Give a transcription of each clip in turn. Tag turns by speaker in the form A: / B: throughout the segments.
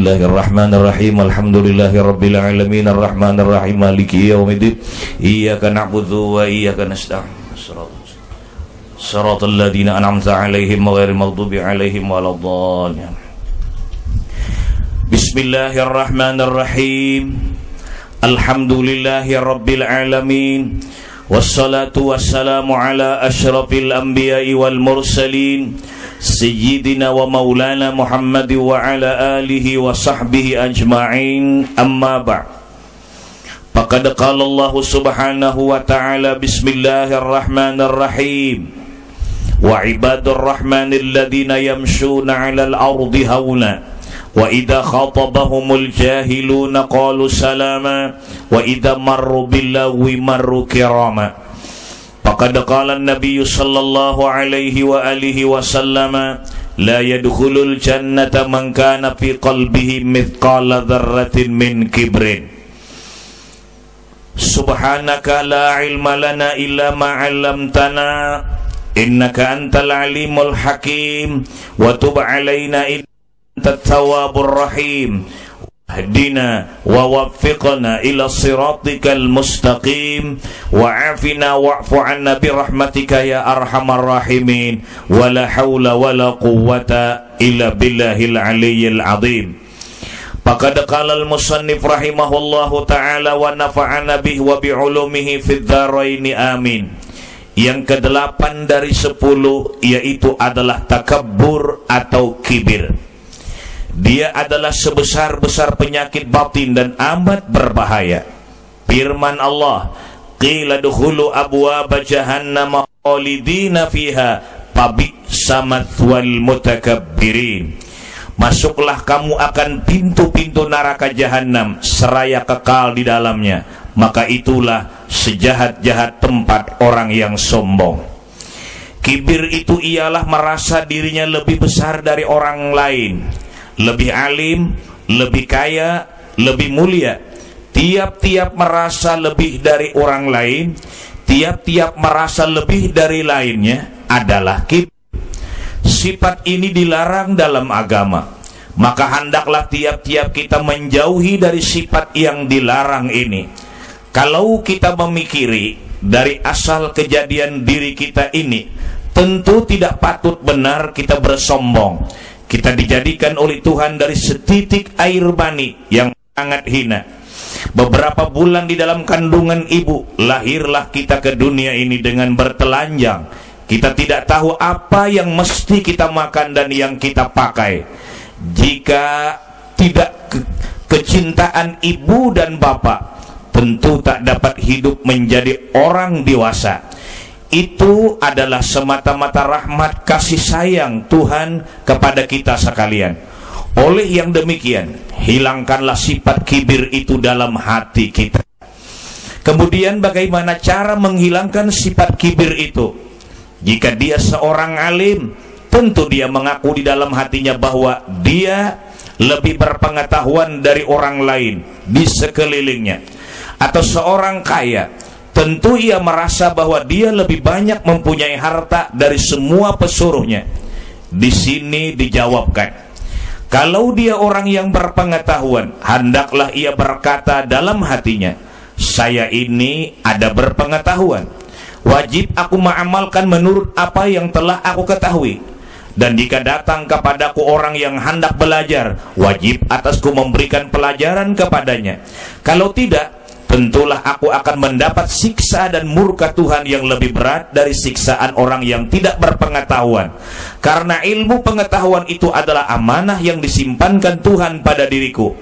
A: الله الرحمن الرحيم الحمد لله رب العالمين الرحمن الرحيم مالك يوم الدين إياك نعبد وإياك نستعين صراط الذين أنعمت عليهم غير المغضوب عليهم ولا الضالين بسم الله الرحمن الرحيم الحمد لله رب العالمين والصلاة والسلام على أشرف الأنبياء والمرسلين سيدنا ومولانا محمد وعلى آله وصحبه أجمعين. أما بعد فقد قال الله سبحانه وتعالى بسم الله الرحمن الرحيم. وعباد الرحمن الذين يمشون على الأرض هونا وإذا خاطبهم الجاهلون قالوا سلاما وإذا مروا باللغو مروا كراما. فقد قال النبي صلى الله عليه وآله وسلم لا يدخل الجنة من كان في قلبه مثقال ذرة من كبر. سبحانك لا علم لنا إلا ما علمتنا إنك أنت العليم الحكيم وتب علينا إنك التواب الرحيم. اهدنا ووفقنا إلى صراطك المستقيم وعافنا واعف عنا برحمتك يا أرحم الراحمين ولا حول ولا قوة إلا بالله العلي العظيم فقد قال المصنف رحمه الله تعالى ونفعنا به وبعلومه في الدارين آمين yang kedelapan dari sepuluh yaitu adalah takabur atau kibir dia adalah sebesar-besar penyakit batin dan amat berbahaya. Firman Allah, "Qila dukhulu abwaaba jahannam khalidina fiha fabi'sa mathwal mutakabbirin." Masuklah kamu akan pintu-pintu neraka jahanam seraya kekal di dalamnya. Maka itulah sejahat-jahat tempat orang yang sombong. Kibir itu ialah merasa dirinya lebih besar dari orang lain lebih alim, lebih kaya, lebih mulia. Tiap-tiap merasa lebih dari orang lain, tiap-tiap merasa lebih dari lainnya adalah kibir. Sifat ini dilarang dalam agama. Maka hendaklah tiap-tiap kita menjauhi dari sifat yang dilarang ini. Kalau kita memikiri dari asal kejadian diri kita ini, tentu tidak patut benar kita bersombong kita dijadikan oleh Tuhan dari setitik air bani yang sangat hina. Beberapa bulan di dalam kandungan ibu, lahirlah kita ke dunia ini dengan bertelanjang. Kita tidak tahu apa yang mesti kita makan dan yang kita pakai. Jika tidak ke kecintaan ibu dan bapak, tentu tak dapat hidup menjadi orang dewasa itu adalah semata-mata rahmat kasih sayang Tuhan kepada kita sekalian. Oleh yang demikian, hilangkanlah sifat kibir itu dalam hati kita. Kemudian bagaimana cara menghilangkan sifat kibir itu? Jika dia seorang alim, tentu dia mengaku di dalam hatinya bahwa dia lebih berpengetahuan dari orang lain di sekelilingnya. Atau seorang kaya, tentu ia merasa bahwa dia lebih banyak mempunyai harta dari semua pesuruhnya. Di sini dijawabkan, kalau dia orang yang berpengetahuan, hendaklah ia berkata dalam hatinya, saya ini ada berpengetahuan. Wajib aku mengamalkan menurut apa yang telah aku ketahui. Dan jika datang kepadaku orang yang hendak belajar, wajib atasku memberikan pelajaran kepadanya. Kalau tidak, tentulah aku akan mendapat siksa dan murka Tuhan yang lebih berat dari siksaan orang yang tidak berpengetahuan. Karena ilmu pengetahuan itu adalah amanah yang disimpankan Tuhan pada diriku.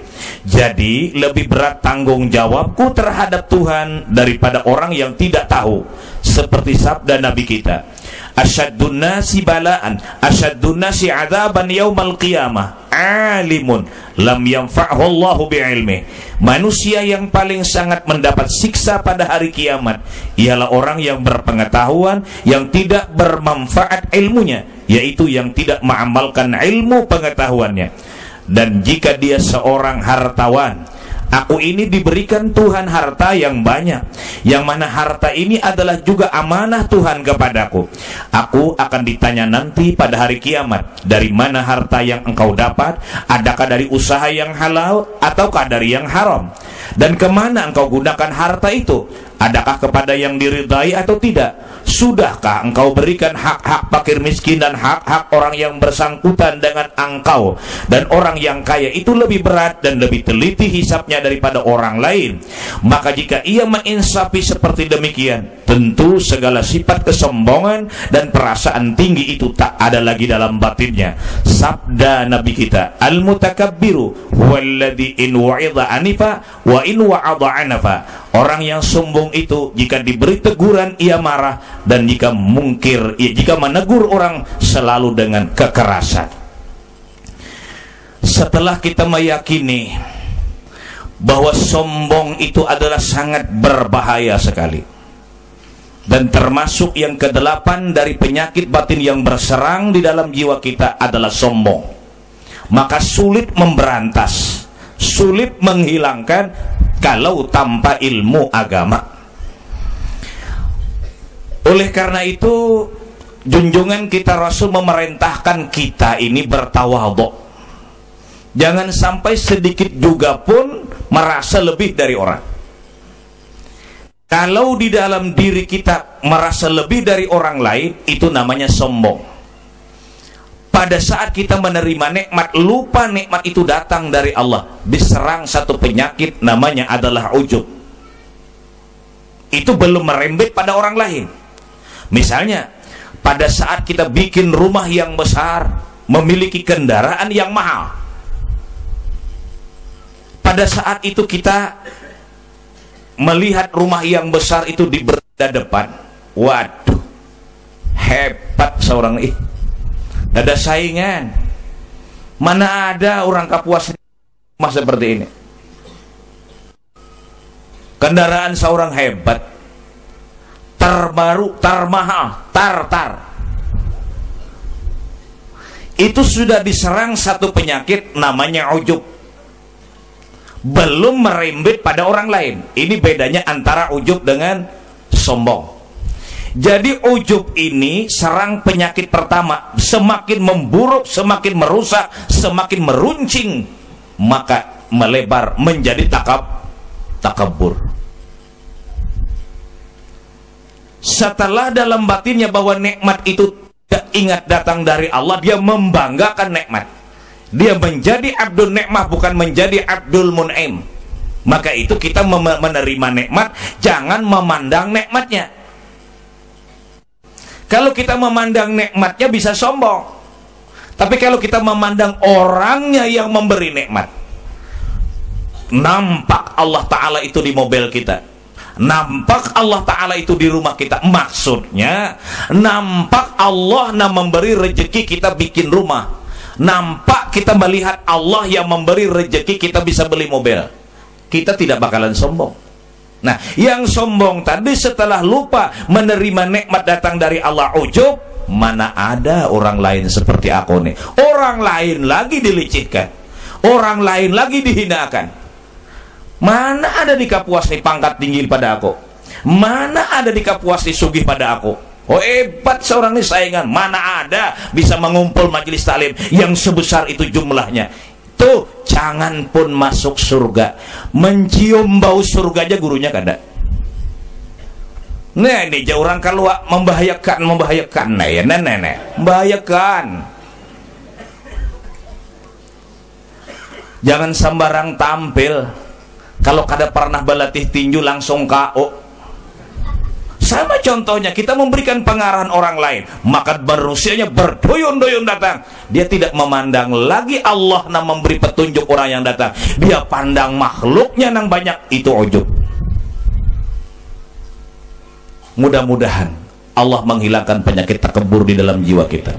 A: Jadi lebih berat tanggung jawabku terhadap Tuhan daripada orang yang tidak tahu. Seperti sabda Nabi kita asyaddun nasi balaan. Asyaddun nasi adaban yaumal qiyamah. Alimun. Lam yanfa'hu Allahu bi'ilmi. Manusia yang paling sangat mendapat siksa pada hari kiamat ialah orang yang berpengetahuan yang tidak bermanfaat ilmunya yaitu yang tidak mengamalkan ilmu pengetahuannya. Dan jika dia seorang hartawan Aku ini diberikan Tuhan harta yang banyak. Yang mana harta ini adalah juga amanah Tuhan kepadaku. Aku akan ditanya nanti pada hari kiamat Dari mana harta yang engkau dapat? Adakah dari usaha yang halal Ataukah dari yang haram? Dan ke mana engkau gunakan harta itu Adakah kepada yang diridai atau tidak? Sudahkah engkau berikan hak-hak fakir miskin dan hak-hak orang yang bersangkutan dengan engkau? Dan orang yang kaya itu lebih berat dan lebih teliti hisapnya daripada orang lain. Maka jika ia menginsafi seperti demikian Tentu segala sifat kesombongan dan perasaan tinggi itu tak ada lagi dalam batinnya. Sabda Nabi kita Al-mutakabbiru Huwaladhi in wa'idha anifa Wa in wa'adha anafa. Orang yang sombong itu jika diberi teguran ia marah dan jika mungkir jika menegur orang selalu dengan kekerasan. Setelah kita meyakini bahwa sombong itu adalah sangat berbahaya sekali dan termasuk yang kedelapan dari penyakit batin yang berserang di dalam jiwa kita adalah sombong maka sulit memberantas sulit menghilangkan kalau tanpa ilmu agama. Oleh karena itu, junjungan kita Rasul memerintahkan kita ini bertawadhu. Jangan sampai sedikit juga pun merasa lebih dari orang. Kalau di dalam diri kita merasa lebih dari orang lain, itu namanya sombong pada saat kita menerima nikmat lupa nikmat itu datang dari Allah diserang satu penyakit namanya adalah ujub itu belum merembet pada orang lain misalnya pada saat kita bikin rumah yang besar memiliki kendaraan yang mahal pada saat itu kita melihat rumah yang besar itu di berada depan waduh hebat seorang itu ada saingan. Mana ada orang Kapuas rumah seperti ini? Kendaraan seorang hebat terbaru termahal tar-tar. Itu sudah diserang satu penyakit namanya ujub. Belum merembet pada orang lain. Ini bedanya antara ujub dengan sombong. Jadi ujub ini serang penyakit pertama. Semakin memburuk, semakin merusak, semakin meruncing, maka melebar menjadi takab takabur. Setelah dalam batinnya bahwa nikmat itu tidak ingat datang dari Allah, dia membanggakan nikmat. Dia menjadi abdul nikmah bukan menjadi abdul mun'im. Maka itu kita menerima nikmat, jangan memandang nikmatnya kalau kita memandang nikmatnya bisa sombong. Tapi kalau kita memandang orangnya yang memberi nikmat. Nampak Allah Ta'ala itu di mobil kita. Nampak Allah Ta'ala itu di rumah kita. Maksudnya, nampak Allah yang memberi rezeki kita bikin rumah. Nampak kita melihat Allah yang memberi rezeki kita bisa beli mobil. Kita tidak bakalan sombong. Nah, yang sombong tadi setelah lupa menerima nikmat datang dari Allah ujub, mana ada orang lain seperti aku nih. Orang lain lagi dilicikkan. Orang lain lagi dihinakan. Mana ada di Kapuas nih pangkat tinggi pada aku? Mana ada di Kapuas nih sugih pada aku? Oh hebat seorang ini saingan Mana ada bisa mengumpul majelis talim Yang sebesar itu jumlahnya Tuh, jangan pun masuk surga. Mencium bau surga aja gurunya kada. Nah, ini jauh orang keluar membahayakan, membahayakan. Nah, ya, nenek, nenek, membahayakan. Jangan sembarang tampil. Kalau kada pernah berlatih tinju langsung KO sama contohnya kita memberikan pengarahan orang lain, maka manusianya berduyun-duyun datang. Dia tidak memandang lagi Allah yang memberi petunjuk orang yang datang. Dia pandang makhluknya yang banyak itu ujub. Mudah-mudahan Allah menghilangkan penyakit takabur di dalam jiwa kita.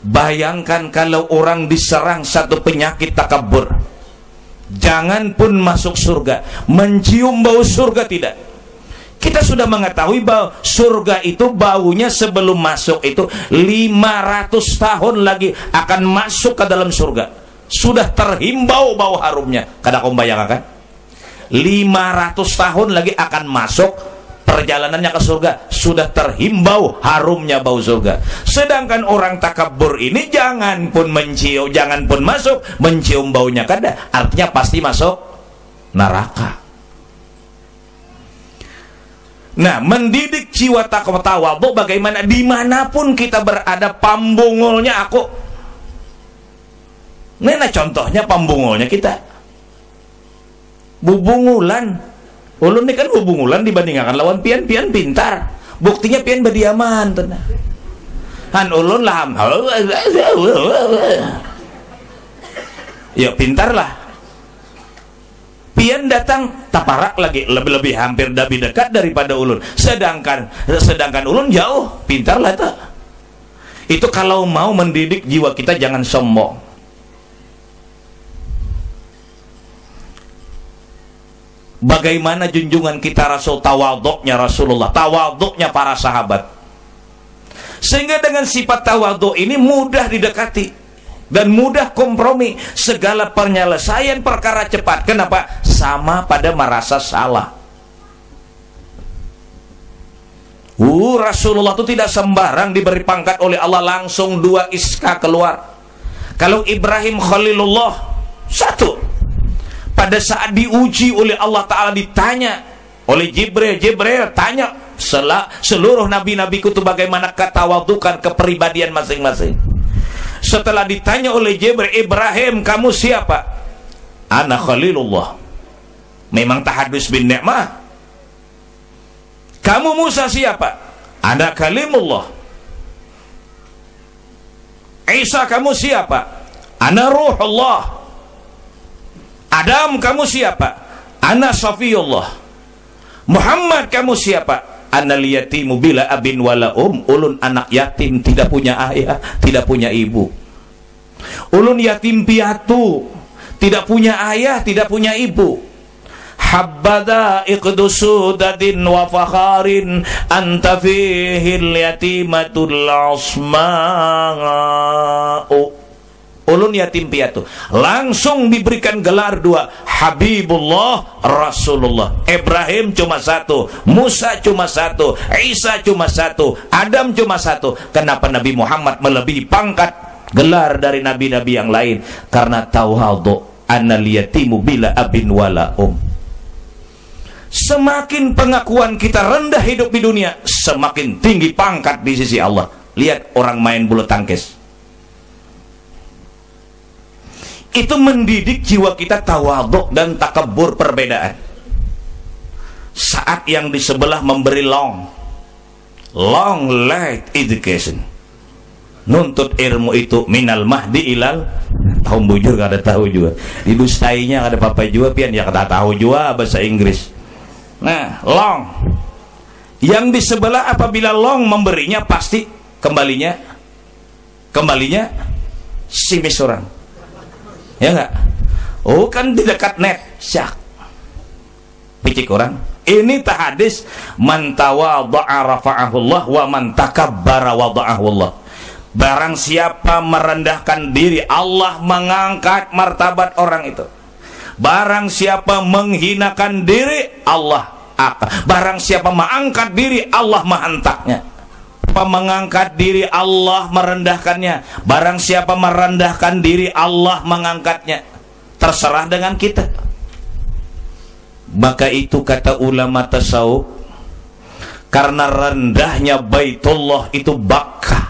A: Bayangkan kalau orang diserang satu penyakit takabur. Jangan pun masuk surga, mencium bau surga tidak? Kita sudah mengetahui bahwa surga itu baunya sebelum masuk itu 500 tahun lagi akan masuk ke dalam surga. sudah terhimbau bau harumnya. Kada kau bayangkan? 500 tahun lagi akan masuk perjalanannya ke surga sudah terhimbau harumnya bau surga sedangkan orang takabur ini jangan pun mencium jangan pun masuk mencium baunya kada artinya pasti masuk neraka Nah, mendidik jiwa takwa tawadhu bagaimana di mana pun kita berada pambungulnya aku. Nah, contohnya pambungulnya kita. Bubungulan ulun ini kan hubungulan dibandingkan lawan pian. Pian pintar. Buktinya pian berdiaman tenang. Han ulun lah ya pintar lah. Pian datang taparak lagi. Lebih-lebih hampir lebih dekat daripada ulun. Sedangkan sedangkan ulun jauh. Pintar lah tak? Itu kalau mau mendidik jiwa kita jangan sombong Bagaimana junjungan kita Rasul tawaduknya Rasulullah, tawaduknya para sahabat. Sehingga dengan sifat tawaduk ini mudah didekati dan mudah kompromi segala penyelesaian perkara cepat. Kenapa? Sama pada merasa salah. Uh, Rasulullah itu tidak sembarang diberi pangkat oleh Allah langsung dua iska keluar. Kalau Ibrahim Khalilullah satu pada saat diuji oleh Allah Ta'ala ditanya oleh Jibril Jibril tanya sel seluruh nabi-nabi itu bagaimana ketawadukan kepribadian masing-masing. Setelah ditanya oleh Jibril Ibrahim kamu siapa? Anak Khalilullah. Memang tahadus bin ni'mah. Kamu Musa siapa? Anak Kalimullah. Isa kamu siapa? Anak Ruhullah Adam kamu siapa? Ana Safiyullah. Muhammad kamu siapa? Ana liyatimu bila abin wala um. Ulun anak yatim tidak punya ayah, tidak punya ibu. Ulun yatim piatu, tidak punya ayah, tidak punya ibu. Habbada iqdusudadin wa fakharin anta yatimatul asma'u ulun yatim piatu. Langsung diberikan gelar dua. Habibullah Rasulullah. Ibrahim cuma satu. Musa cuma satu. Isa cuma satu. Adam cuma satu. Kenapa Nabi Muhammad melebihi pangkat? Gelar dari nabi-nabi yang lain. Karena tauhadu analiyatimu bila abin wala um. Semakin pengakuan kita rendah hidup di dunia semakin tinggi pangkat di sisi Allah. Lihat orang main bulu tangkis itu mendidik jiwa kita tawaduk dan takabur perbedaan. Saat yang di sebelah memberi long. Long light education. Nuntut ilmu itu minal mahdi ilal tahu bujur gak ada tahu juga. Di dustainya ada apa juga pian ya kata tahu juga bahasa Inggris. Nah long. Yang di sebelah apabila long memberinya pasti kembalinya kembalinya si orang ya enggak oh kan di dekat net. Syak. Picik orang. Ini tak hadis man tawadha'a rafa'ahullah wa man takabbara wada'ahullah. Barang siapa merendahkan diri Allah mengangkat martabat orang itu. Barang siapa menghinakan diri Allah barang siapa mengangkat diri Allah menghentaknya siapa mengangkat diri Allah merendahkannya. Barang siapa merendahkan diri Allah mengangkatnya. Terserah dengan kita. Maka itu kata ulama tasawuf karena rendahnya baitullah itu bakah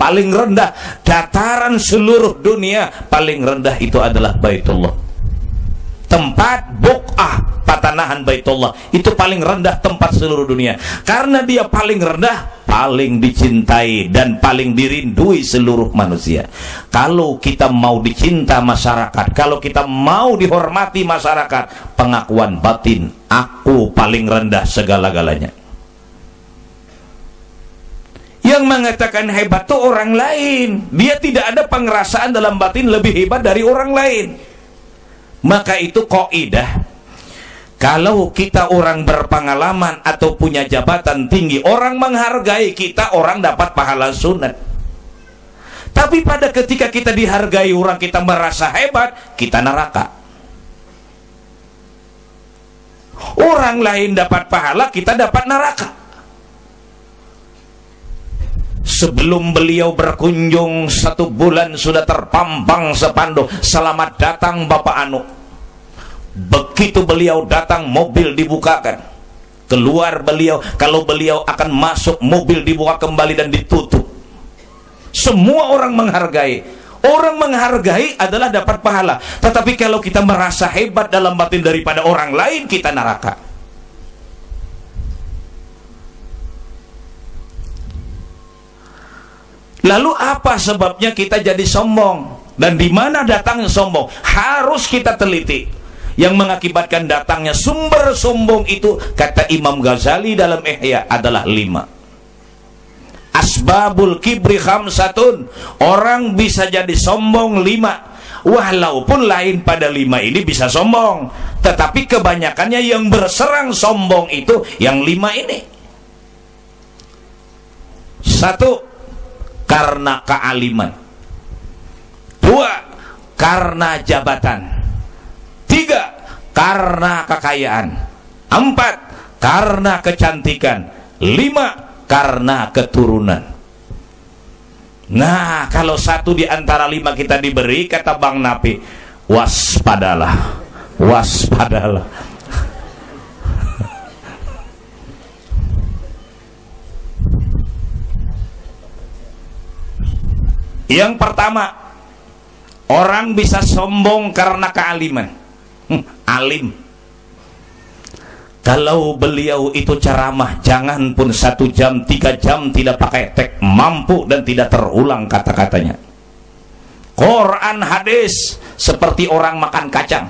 A: Paling rendah dataran seluruh dunia paling rendah itu adalah Baitullah. Tempat buk'ah pertanahan Baitullah. Itu paling rendah tempat seluruh dunia. Karena dia paling rendah paling dicintai dan paling dirindui seluruh manusia. Kalau kita mau dicinta masyarakat kalau kita mau dihormati masyarakat pengakuan batin aku paling rendah segala-galanya yang mengatakan hebat itu orang lain dia tidak ada pengerasaan dalam batin lebih hebat dari orang lain maka itu kaidah kalau kita orang berpengalaman atau punya jabatan tinggi, orang menghargai kita, orang dapat pahala sunat. Tapi pada ketika kita dihargai orang kita merasa hebat, kita neraka. Orang lain dapat pahala, kita dapat neraka. Sebelum beliau berkunjung satu bulan sudah terpampang sepanduk Selamat datang Bapak Anu Begitu beliau datang mobil dibukakan. Keluar beliau, kalau beliau akan masuk mobil dibuka kembali dan ditutup. Semua orang menghargai. Orang menghargai adalah dapat pahala. Tetapi kalau kita merasa hebat dalam batin daripada orang lain, kita neraka. Lalu apa sebabnya kita jadi sombong? Dan di mana datangnya sombong? Harus kita teliti. Yang mengakibatkan datangnya sumber sombong itu kata Imam Ghazali dalam Ihya adalah lima. Asbabul kibri khamsatun. Orang bisa jadi sombong lima. Walaupun lain pada lima ini bisa sombong. Tetapi kebanyakannya yang berserang sombong itu yang lima ini. Satu karena kealiman dua karena jabatan Tiga, karena kekayaan. Empat, karena kecantikan. Lima, karena keturunan. Nah, kalau satu di antara lima kita diberi, kata Bang Napi, waspadalah, waspadalah. Yang pertama, orang bisa sombong karena kealiman. Alim. Kalau beliau itu ceramah jangan pun satu jam tiga jam tidak pakai tek mampu dan tidak terulang kata-katanya. Quran hadis seperti orang makan kacang.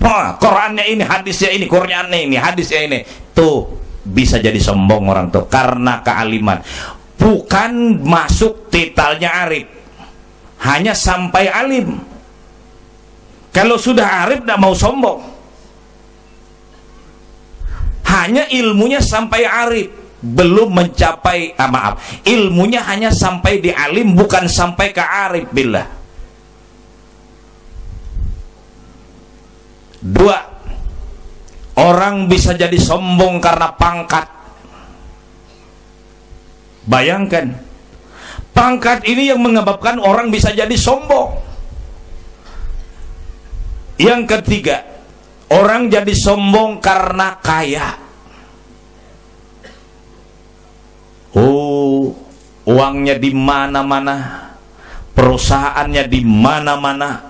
A: Wah, Qurannya ini hadisnya ini Qurannya ini hadisnya ini. Tuh bisa jadi sombong orang tuh karena kealiman bukan masuk titalnya arif hanya sampai alim kalau sudah arif tidak mau sombong. Hanya ilmunya sampai arif, belum mencapai ah, maaf, ilmunya hanya sampai di alim bukan sampai ke arif billah. Dua, orang bisa jadi sombong karena pangkat. Bayangkan, pangkat ini yang menyebabkan orang bisa jadi sombong. Yang ketiga, orang jadi sombong karena kaya. Oh, uangnya di mana-mana, perusahaannya di mana-mana,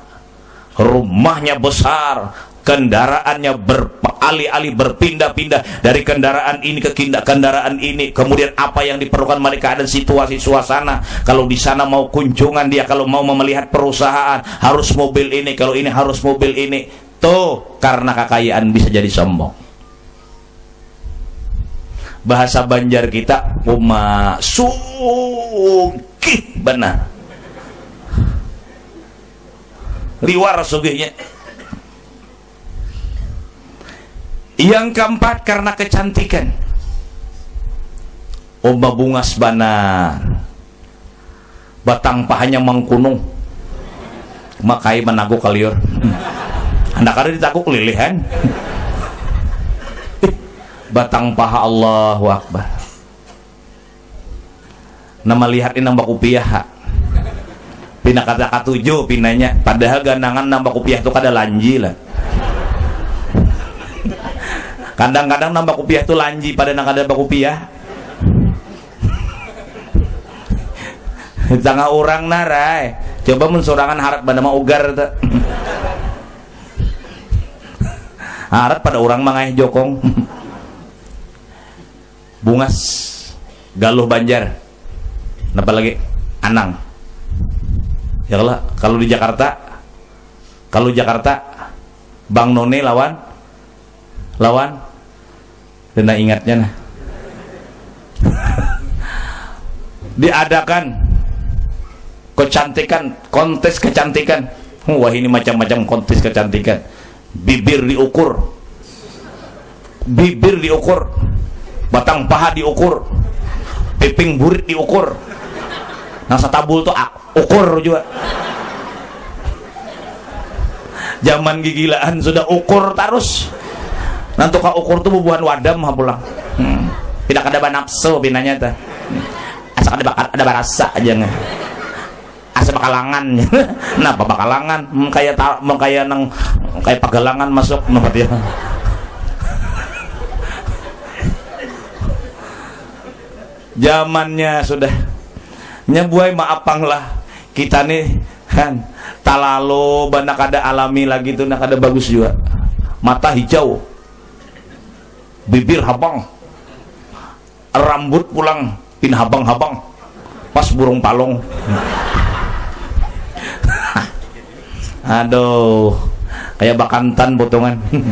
A: rumahnya besar, kendaraannya beralih-alih berpindah-pindah dari kendaraan ini ke kendaraan ini. Kemudian apa yang diperlukan mereka ada situasi suasana. Kalau di sana mau kunjungan dia kalau mau melihat perusahaan harus mobil ini kalau ini harus mobil ini. Tuh karena kekayaan bisa jadi sombong. Bahasa Banjar kita uma sugih benar. Liwar sugihnya Yang keempat karena kecantikan. Oba bunga sebana batang pahanya mengkunung makai menagu kaliur anda kada ditakuk lilihan. Batang paha Allahu Akbar. Nama lihat ini nambah kupiah pina kata katujuh pinanya. Padahal ganangan nambah kupiah itu kada lanji lah kadang-kadang nambah kupiah itu lanji pada nang ada kupiah tengah orang narai coba mensorangan harap pada mau ugar Arat pada orang mangai jokong. Bungas Galuh Banjar. Napa lagi? Anang. Ya Allah, kalau di Jakarta kalau Jakarta Bang None lawan lawan Dena ingatnya nah. diadakan kecantikan kontes kecantikan. Wah ini macam-macam kontes kecantikan. Bibir diukur. Bibir diukur. Batang paha diukur. Piping burit diukur. Nasa tabul tuh ukur juga. Zaman gigilaan sudah ukur terus nanti kau ukur tuh bubuhan wadam pulang. Hmm. tidak ada nafsu binanya hmm. asal ada bakal ada rasa aja nggak asa bakalangan. Kenapa bakalangan? Hmm, kayak tak kayak nang kayak pagalangan masuk nomor dia. Zamannya sudah. Nyebuai maafang lah. Kita nih kan talalo banyak ada alami lagi tuh nak ada bagus juga. Mata hijau bibir habang. Rambut pulang pin habang-habang. Pas burung palong. Aduh kayak bakantan potongan.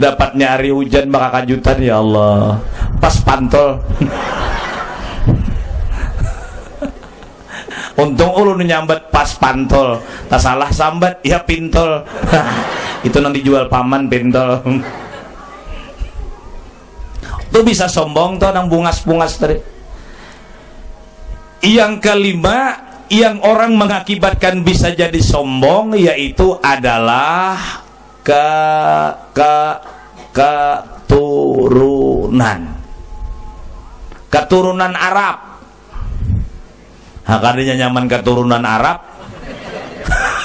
A: Dapat nyari hujan maka kajutan ya Allah. Pas pantol. Untung ulu nyambat pas pantol. Tak salah sambat ya pintol itu nanti jual paman pintol tuh bisa sombong tuh nang bungas-bungas tadi. Yang kelima yang orang mengakibatkan bisa jadi sombong yaitu adalah ke ke keturunan. Keturunan Arab. Hakadinya nyaman keturunan Arab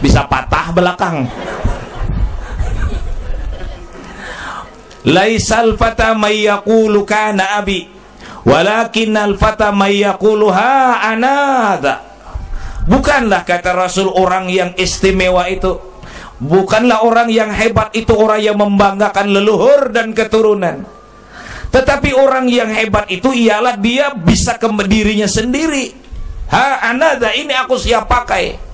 A: bisa patah belakang laisal fata may yaqulu kana abi walakin al fata may yaqulu ha anada bukanlah kata Rasul orang yang istimewa itu Bukanlah orang yang hebat itu orang yang membanggakan leluhur dan keturunan. Tetapi orang yang hebat itu ialah dia bisa ke dirinya sendiri. Ha, anada ini aku siap pakai.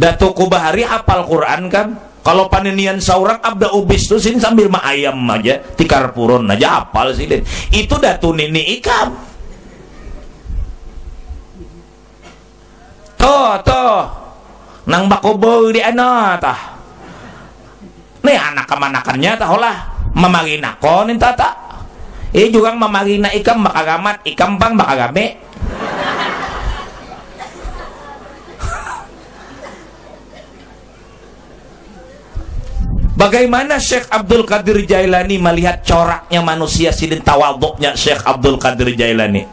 A: Datuk Kubahari hafal Quran kan? Kalau panenian seorang abda ubis tuh sini sambil ma ayam aja, tikar purun aja hafal sih. Itu datu nini ikam. Toh, toh, nang bakobo di ano tah nih anak kemanakannya tah olah mamagin ako nin tata eh juga mamagin na ikam makagamat ikam bang makagame Bagaimana Syekh Abdul Qadir Jailani melihat coraknya manusia sidin tawaduknya Syekh Abdul Qadir Jailani?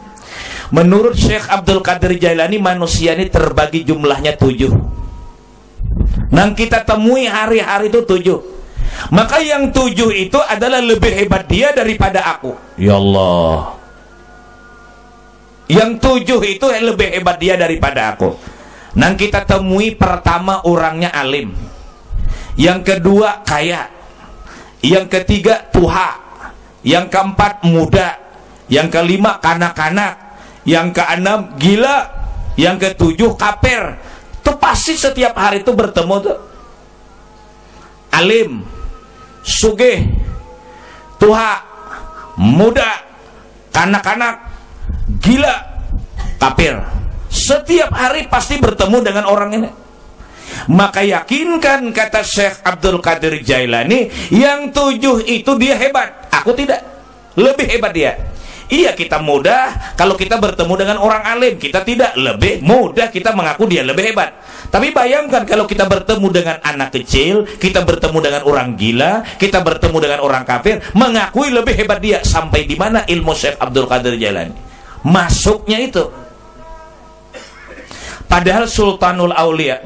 A: Menurut Syekh Abdul Qadir Jailani manusia ini terbagi jumlahnya tujuh Nang kita temui hari-hari itu tujuh. Maka yang tujuh itu adalah lebih hebat dia daripada aku. Ya Allah. Yang tujuh itu lebih hebat dia daripada aku. Nang kita temui pertama orangnya alim. Yang kedua kaya. Yang ketiga tuha. Yang keempat muda. Yang kelima kanak-kanak. Yang keenam gila. Yang ketujuh kaper itu pasti setiap hari itu bertemu tuh alim sugih tuha muda kanak-kanak gila kafir setiap hari pasti bertemu dengan orang ini maka yakinkan kata Syekh Abdul Qadir Jailani yang tujuh itu dia hebat aku tidak lebih hebat dia Iya kita mudah kalau kita bertemu dengan orang alim kita tidak lebih mudah kita mengaku dia lebih hebat. Tapi bayangkan kalau kita bertemu dengan anak kecil, kita bertemu dengan orang gila, kita bertemu dengan orang kafir, mengakui lebih hebat dia sampai di mana ilmu Syekh Abdul Qadir Jailani. Masuknya itu. Padahal Sultanul Aulia,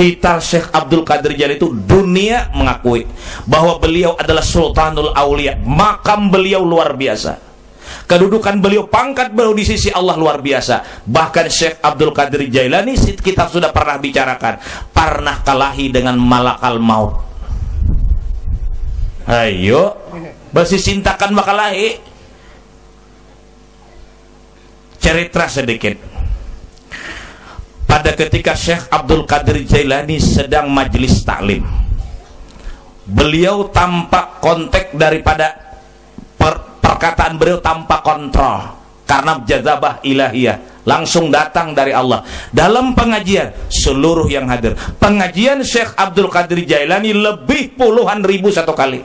A: titel Syekh Abdul Qadir Jailani itu dunia mengakui bahwa beliau adalah Sultanul Aulia, makam beliau luar biasa. Kedudukan beliau pangkat beliau di sisi Allah luar biasa. Bahkan Syekh Abdul Qadir Jailani kita sudah pernah bicarakan pernah kalahi dengan malakal maut. Ayo basi cintakan makalahi cerita sedikit pada ketika Syekh Abdul Qadir Jailani sedang majelis taklim beliau tampak kontek daripada per, perkataan beliau tanpa kontrol karena jazabah ilahiyah. Langsung datang dari Allah. Dalam pengajian seluruh yang hadir. Pengajian Syekh Abdul Qadir Jailani lebih puluhan ribu satu kali.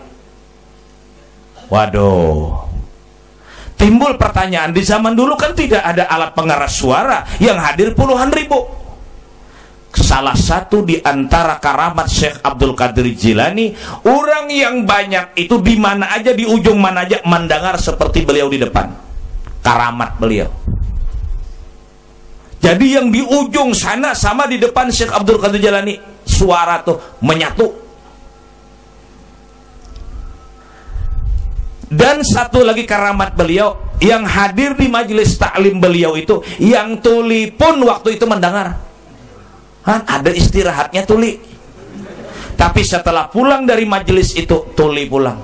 A: Waduh timbul pertanyaan di zaman dulu kan tidak ada alat pengeras suara yang hadir puluhan ribu. Salah satu di antara karamat Syekh Abdul Qadir Jilani orang yang banyak itu di mana aja di ujung mana aja mendengar seperti beliau di depan. Karamat beliau. Jadi yang di ujung sana sama di depan Syekh Abdul Qadir Jilani suara tuh menyatu dan satu lagi karamat beliau yang hadir di majelis taklim beliau itu yang tuli pun waktu itu mendengar. Kan ada istirahatnya tuli. Tapi setelah pulang dari majelis itu tuli pulang.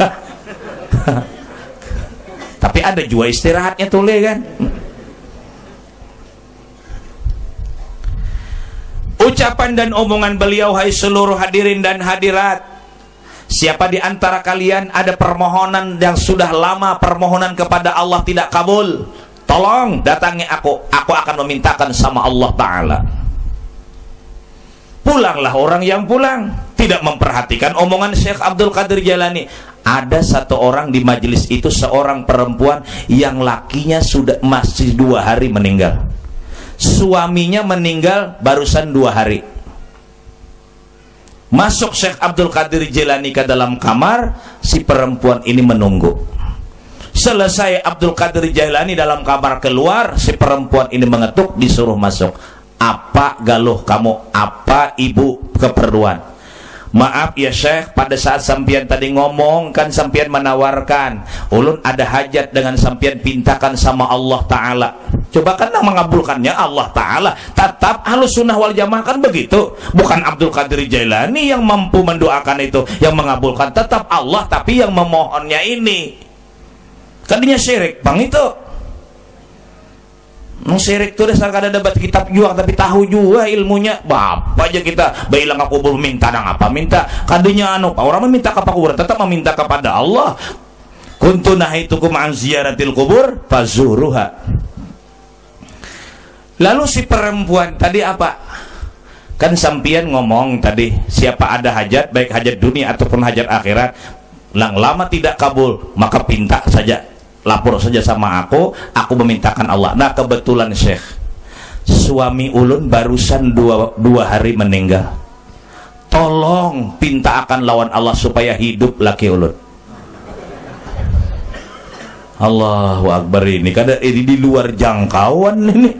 A: Tapi ada juga istirahatnya tuli kan? Ucapan dan omongan beliau hai seluruh hadirin dan hadirat Siapa di antara kalian ada permohonan yang sudah lama permohonan kepada Allah tidak kabul? Tolong datangi aku. Aku akan memintakan sama Allah Ta'ala. Pulanglah orang yang pulang. Tidak memperhatikan omongan Syekh Abdul Qadir Jalani. Ada satu orang di majelis itu seorang perempuan yang lakinya sudah masih dua hari meninggal. Suaminya meninggal barusan dua hari masuk Syekh Abdul Qadir Jalani ke dalam kamar si perempuan ini menunggu Selesai Abdul Qadir Jailani dalam kamar keluar, si perempuan ini mengetuk disuruh masuk. Apa galuh kamu? Apa ibu keperluan? Maaf ya Syekh, pada saat sampian tadi ngomong kan sampian menawarkan, ulun ada hajat dengan sampian pintakan sama Allah Taala. Coba kan mengabulkannya Allah Taala. Tetap halus sunnah wal jamaah kan begitu. Bukan Abdul Qadir Jailani yang mampu mendoakan itu, yang mengabulkan. Tetap Allah, tapi yang memohonnya ini. Tadinya syirik, bang itu. Nung syirik tuh dasar kada debat kitab juang tapi tahu juga ilmunya. Bapak aja kita bilang aku belum minta dan apa minta. Kadinya anu, orang meminta ke kubur tetap meminta kepada Allah. Kuntu nahitukum an ziyaratil kubur fazuruha. Lalu si perempuan tadi apa? Kan sampian ngomong tadi, siapa ada hajat baik hajat dunia ataupun hajat akhirat, lang lama tidak kabul, maka pinta saja lapor saja sama aku aku memintakan Allah. Nah kebetulan Syekh suami ulun barusan dua, dua hari meninggal. Tolong pinta akan lawan Allah supaya hidup laki ulun. Allahu Akbar ini. Kada ini di luar jangkauan ini.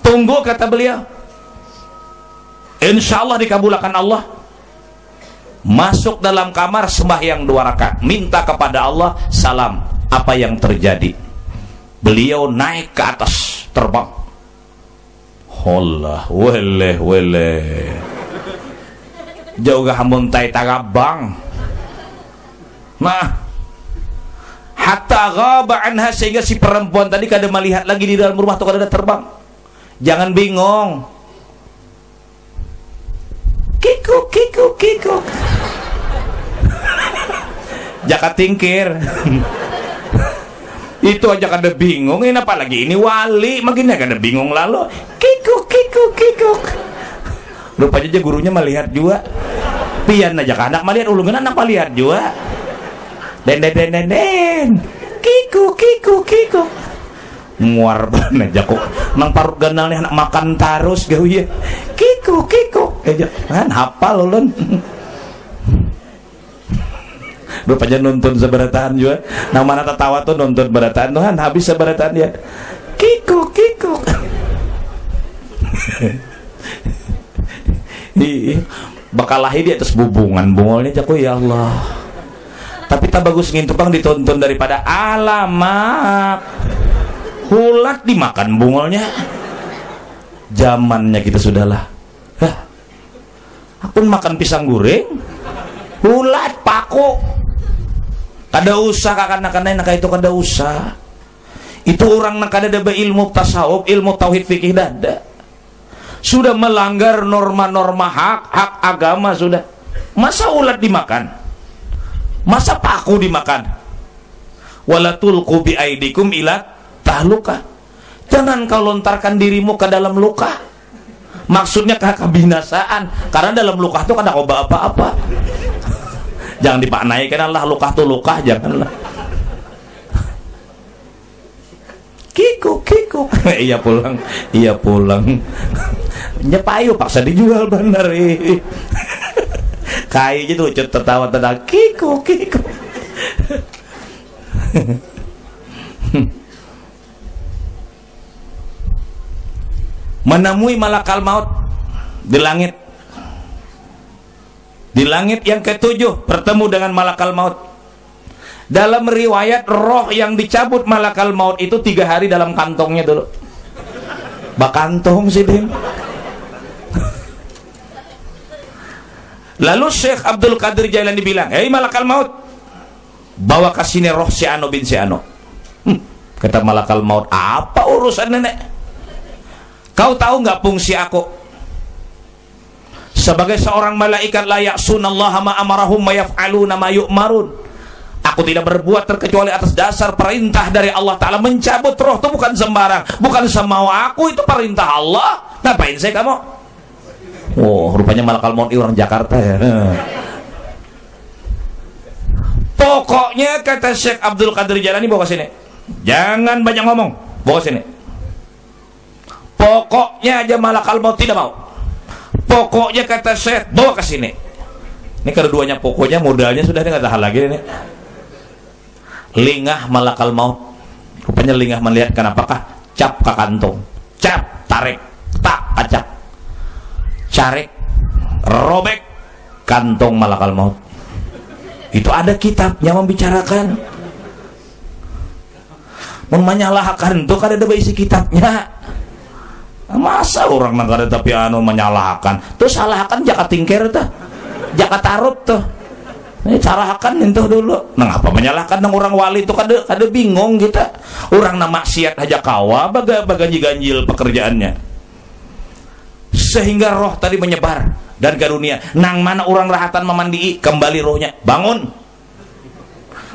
A: Tunggu kata beliau. Insya Allah dikabulkan Allah masuk dalam kamar sembahyang dua rakaat. Minta kepada Allah salam apa yang terjadi? Beliau naik ke atas terbang. Allah wele wele jauh gak muntai tagabang nah hatta ghaba anha sehingga si perempuan tadi kada melihat lagi di dalam rumah tuh kada terbang. Jangan bingung. Kikuk kikuk kikuk jaka tingkir. Itu aja kada bingung ini apa lagi ini wali makin kada bingung lalu. Kikuk kikuk kikuk. Rupanya aja gurunya melihat juga pian aja anak melihat ulungan anak melihat juga den den den den den kikuk kikuk kikuk. Muar banget aja kok. Nang parut ganal nih anak makan terus gau ya kiku kiku aja. Kan hafal ulun rupanya nonton seberataan juga. Nang mana tertawa tuh nonton berataan tuh kan habis seberataan dia. Kiku kiku bakal lahir di atas bubungan bungolnya jago ya Allah. Tapi tak bagus ngintupang ditonton daripada alamak. Hulat dimakan bungolnya. Zamannya kita sudahlah. Hah, aku makan pisang goreng. Hulat paku kada usah kakak nak nak itu kada usah. Itu orang nak kada ada ilmu tasawuf ilmu tauhid fikih dada. Sudah melanggar norma-norma hak hak agama sudah. Masa ulat dimakan? Masa paku dimakan? Walatul kubi aidikum ila tahluka. Jangan kau lontarkan dirimu ke dalam luka. Maksudnya ke kebinasaan karena dalam luka itu kada obat apa-apa jangan dipaknai Allah luka itu luka janganlah Kiko, Kiko. iya pulang, iya pulang. Nyepayu paksa dijual bener. Eh. Kai gitu cut tertawa tentang Kiko, Kiko. Menemui malakal maut di langit. Di langit yang ketujuh bertemu dengan malakal maut dalam riwayat roh yang dicabut malakal maut itu tiga hari dalam kantongnya dulu. Bak kantong sih Dim. Lalu Syekh Abdul Qadir Jailani bilang, Hei malakal maut, bawa ke sini roh si Ano bin si Ano. Hmm, kata malakal maut, apa urusan nenek? Kau tahu nggak fungsi aku? Sebagai seorang malaikat layak sunallaha ma amarahum ma yaf'aluna ma Aku tidak berbuat terkecuali atas dasar perintah dari Allah Ta'ala. Mencabut roh itu bukan sembarang Bukan semau aku itu perintah Allah. Ngapain saya kamu? Oh rupanya malakal maut orang Jakarta ya. Pokoknya kata Syekh Abdul Qadir Jalani bawa sini. Jangan banyak ngomong Bawa sini. Pokoknya aja malakal maut tidak mau Pokoknya kata Syekh bawa ke sini. Ini keduanya pokoknya modalnya sudah nggak tahan lagi nih lingah malakal maut. Rupanya lingah melihat kenapakah? Cap ke kantong cap tarik. Tak acak. Carik robek kantong malakal maut. Itu ada kitab yang membicarakan. Menyalahkan itu kan ada isi kitabnya masa orang negara tapi anu menyalahkan? Terus salahkan jaka tingker tuh. Jaka taruh tuh. Ini carahkan itu dulu. Nah apa menyalahkan orang wali itu kada kada bingung kita. Orang nama maksiat aja kawa baga baga ganjil pekerjaannya. Sehingga roh tadi menyebar. Dan karunia nang mana orang rahatan memandi kembali rohnya. Bangun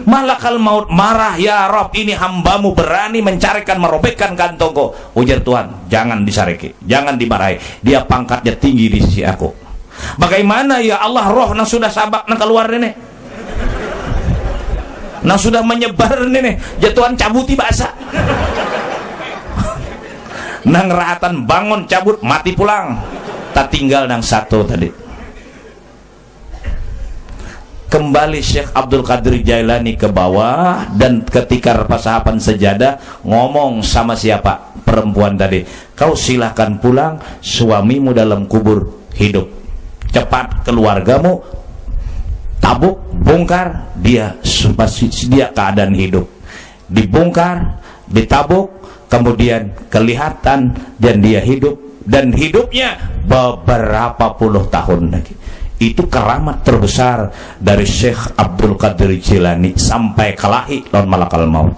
A: malakal maut marah ya Rob ini hambamu berani mencarikan merobekkan kantongku ujar Tuhan jangan disariki jangan dimarahi dia pangkatnya tinggi di sisi aku Bagaimana ya Allah roh nang sudah sabak nang keluar ini? Nang sudah menyebar ini jatuhan cabuti bahasa. nang rahatan bangun cabut mati pulang. Tak tinggal nang satu tadi. Kembali Syekh Abdul Qadir Jailani ke bawah dan ketika pasahapan sejadah ngomong sama siapa? Perempuan tadi. Kau silahkan pulang suamimu dalam kubur hidup. Cepat keluargamu tabuk bongkar dia masih dia keadaan hidup. Dibongkar ditabuk kemudian kelihatan dan dia hidup. Dan hidupnya beberapa puluh tahun lagi itu keramat terbesar dari Syekh Abdul Qadir Jilani sampai kelahi lawan malakal maut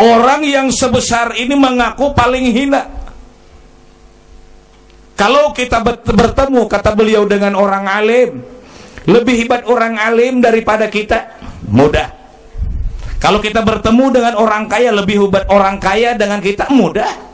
A: orang yang sebesar ini mengaku paling hina kalau kita bertemu kata beliau dengan orang alim, lebih hebat orang alim daripada kita, mudah. Kalau kita bertemu dengan orang kaya lebih hebat orang kaya dengan kita, mudah.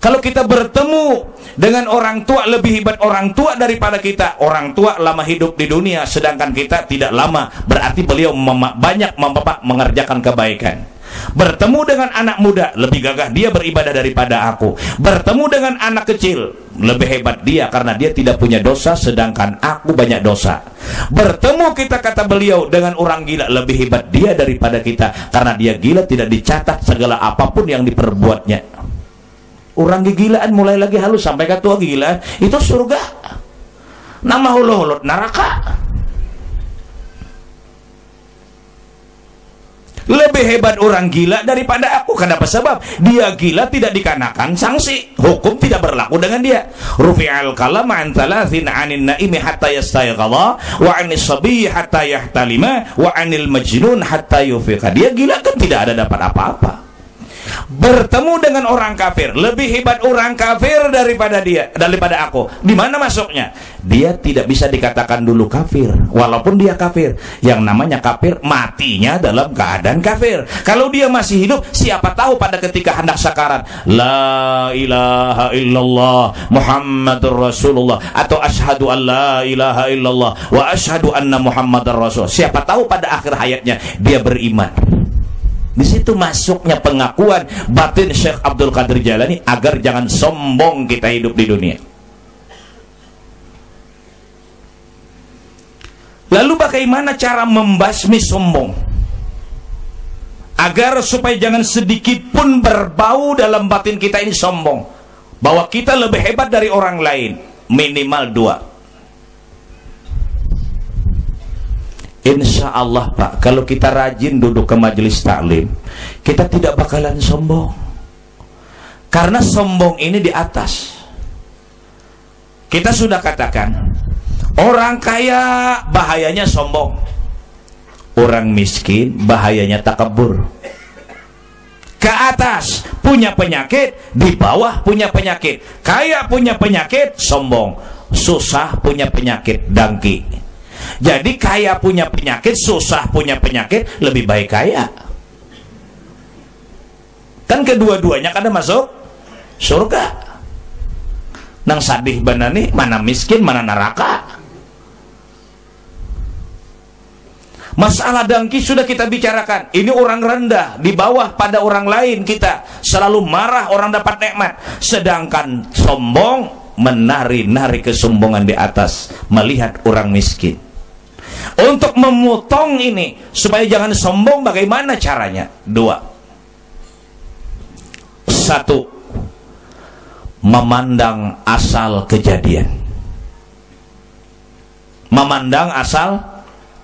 A: Kalau kita bertemu dengan orang tua lebih hebat orang tua daripada kita. Orang tua lama hidup di dunia sedangkan kita tidak lama. Berarti beliau banyak mengerjakan kebaikan. Bertemu dengan anak muda lebih gagah dia beribadah daripada aku. Bertemu dengan anak kecil lebih hebat dia karena dia tidak punya dosa sedangkan aku banyak dosa. Bertemu kita kata beliau dengan orang gila lebih hebat dia daripada kita karena dia gila tidak dicatat segala apa pun yang diperbuatnya. Orang gigilaan mulai lagi halus sampai ke tua gigilaan. Itu surga. Nama hulu-hulu neraka. Lebih hebat orang gila daripada aku. Kenapa sebab dia gila tidak dikarenakan sanksi. Hukum tidak berlaku dengan dia. Rufi'al kalam an thalathin anin naimi hatta yastayqadha wa anis sabi hatta yahtalima wa anil majnun hatta yufiqa. Dia gila kan tidak ada dapat apa-apa bertemu dengan orang kafir. Lebih hebat orang kafir daripada dia daripada aku. Di mana masuknya? Dia tidak bisa dikatakan dulu kafir walaupun dia kafir. Yang namanya kafir matinya dalam keadaan kafir. Kalau dia masih hidup siapa tahu pada ketika hendak sakarat la ilaha illallah muhammadur rasulullah atau ashadu an la ilaha illallah wa ashadu anna muhammadar rasul. Siapa tahu pada akhir hayatnya dia beriman di situ masuknya pengakuan batin Syekh Abdul Qadir Jalani agar jangan sombong kita hidup di dunia. Lalu bagaimana cara membasmi sombong? Agar supaya jangan sedikit pun berbau dalam batin kita ini sombong. Bahwa kita lebih hebat dari orang lain. Minimal dua. Insya Allah Pak, kalau kita rajin duduk ke majelis taklim, kita tidak bakalan sombong. Karena sombong ini di atas. Kita sudah katakan, orang kaya bahayanya sombong. Orang miskin bahayanya takabur. Ke atas punya penyakit, di bawah punya penyakit. Kaya punya penyakit, sombong. Susah punya penyakit, dangki jadi kaya punya penyakit, susah punya penyakit, lebih baik kaya. Kan kedua-duanya kada masuk surga. Nang sadih banani mana miskin, mana neraka. Masalah dangki sudah kita bicarakan. Ini orang rendah, di bawah pada orang lain kita. Selalu marah orang dapat nikmat. Sedangkan sombong menari-nari kesombongan di atas melihat orang miskin. Untuk memotong ini supaya jangan sombong bagaimana caranya? Dua. Satu. Memandang asal kejadian. Memandang asal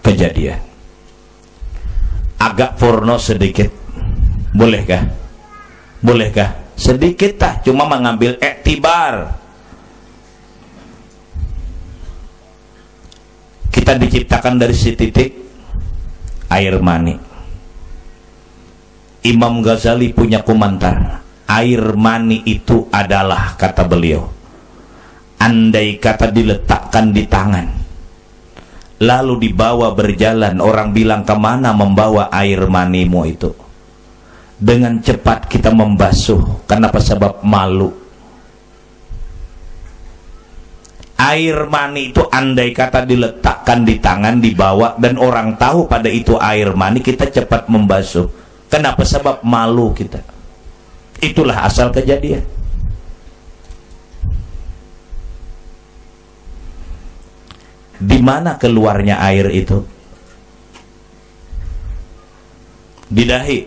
A: kejadian. Agak porno sedikit. Bolehkah? Bolehkah? Sedikit tah cuma mengambil ektibar kita diciptakan dari si titik air mani. Imam Ghazali punya komentar air mani itu adalah kata beliau andai kata diletakkan di tangan lalu dibawa berjalan orang bilang ke mana membawa air manimu itu? Dengan cepat kita membasuh. Kenapa? Sebab malu air mani itu andai kata diletakkan di tangan dibawa dan orang tahu pada itu air mani kita cepat membasuh. Kenapa? Sebab malu kita. Itulah asal kejadian. Di mana keluarnya air itu? Di dahi.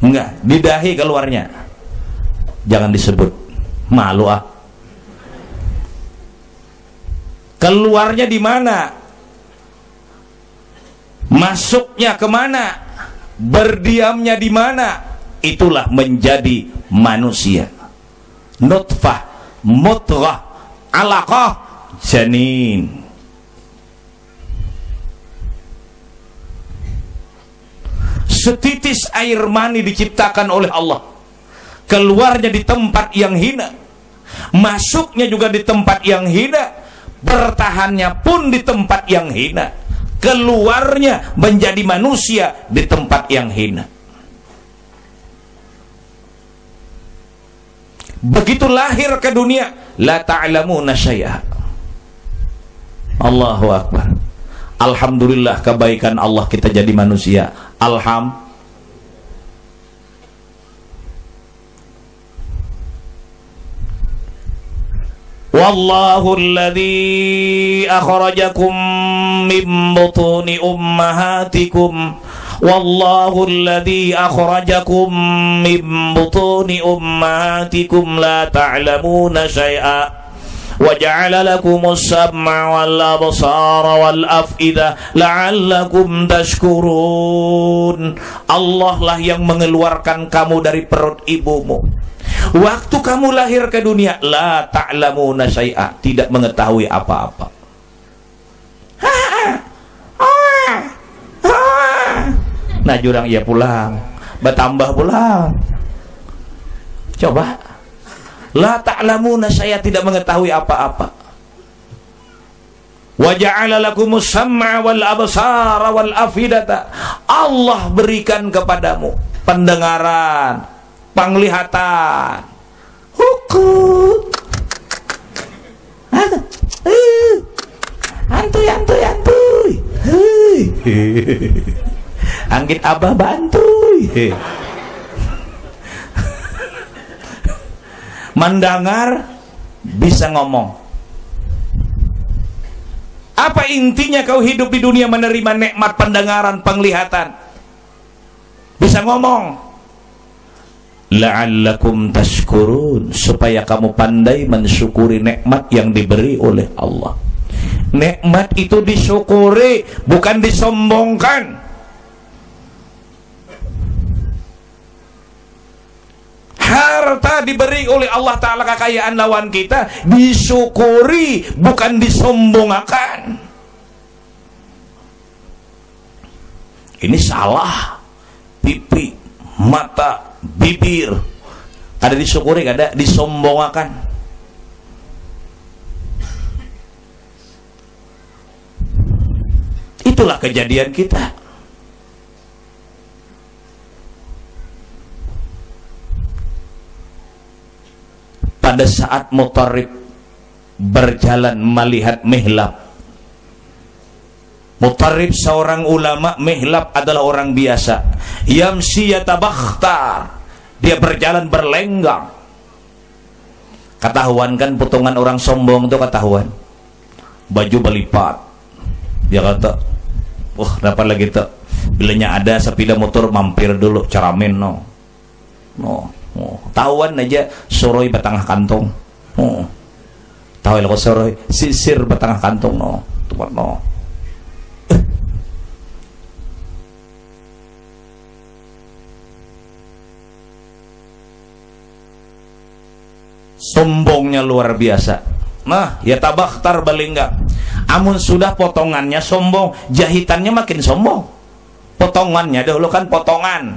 A: Enggak di dahi keluarnya. Jangan disebut. Malu ah keluarnya di mana? Masuknya ke mana berdiamnya di mana? Itulah menjadi manusia. Nutfah mutrah alaqah janin. Setitis air mani diciptakan oleh Allah. Keluarnya di tempat yang hina. Masuknya juga di tempat yang hina bertahannya pun di tempat yang hina. Keluarnya menjadi manusia di tempat yang hina. Begitu lahir ke dunia la ta'lamuna syai'a. Allahu akbar. Alhamdulillah kebaikan Allah kita jadi manusia. Alhamdulillah والله الذي أخرجكم من بطون أمهاتكم. والله الذي أخرجكم من بطون أمهاتكم. لا تعلمون شيئا. وجعل لكم السمع والأبصار والأفئدة لعلكم تشكرون. الله لا yang mengeluarkan kamu dari perut ibumu. Waktu kamu lahir ke dunia La ta'lamuna syai'a. Tidak mengetahui apa-apa. Nah jurang ia pulang. Bertambah pulang. Coba. La ta'lamuna saya tidak mengetahui apa-apa. Wa ja'ala lakumus sam'a wal absara wal afidata. Allah berikan kepadamu pendengaran, penglihatan. Hukum. Antuy, antuy, antuy. Anggit abah bantuy. mendengar bisa ngomong apa intinya kau hidup di dunia menerima nikmat pendengaran penglihatan bisa ngomong la'allakum tashkurun. Supaya kamu pandai mensyukuri nikmat yang diberi oleh Allah. Nikmat itu disyukuri bukan disombongkan. Harta diberi oleh Allah Ta'ala kekayaan lawan kita disyukuri bukan disombongkan. Ini salah. Pipi mata bibir. Ada disyukuri ada disombongkan itulah kejadian kita. Pada saat Mutarib berjalan melihat Mihlab. Mutarib seorang ulama Mihlab adalah orang biasa. Yamsi yatabakhtar dia berjalan berlenggang ketahuan kan potongan orang sombong itu ketahuan baju belipat dia kata wah dapat lagi tuh bilanya ada sepeda motor mampir dulu caramin no no Oh, tahuan aja soroi batangah kantong. Oh. Tahu lo soroi sisir batangah kantong no. Tumat no. Sombongnya luar biasa. Nah, ya tabaktar balingga. Amun sudah potongannya sombong, jahitannya makin sombong. Potongannya dahulu kan potongan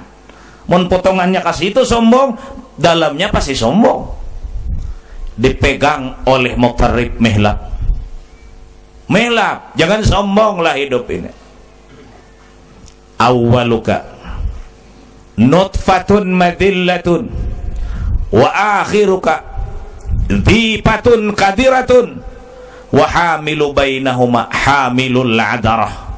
A: Mon potongannya kasih itu sombong, dalamnya pasti sombong. Dipegang oleh Muqtarrib Mihlab. Mihlab, jangan sombong lah hidup ini. Awaluka nutfatun madillatun wa akhiruka dhifatun kadiratun wa hamilu bainahuma hamilul adarah.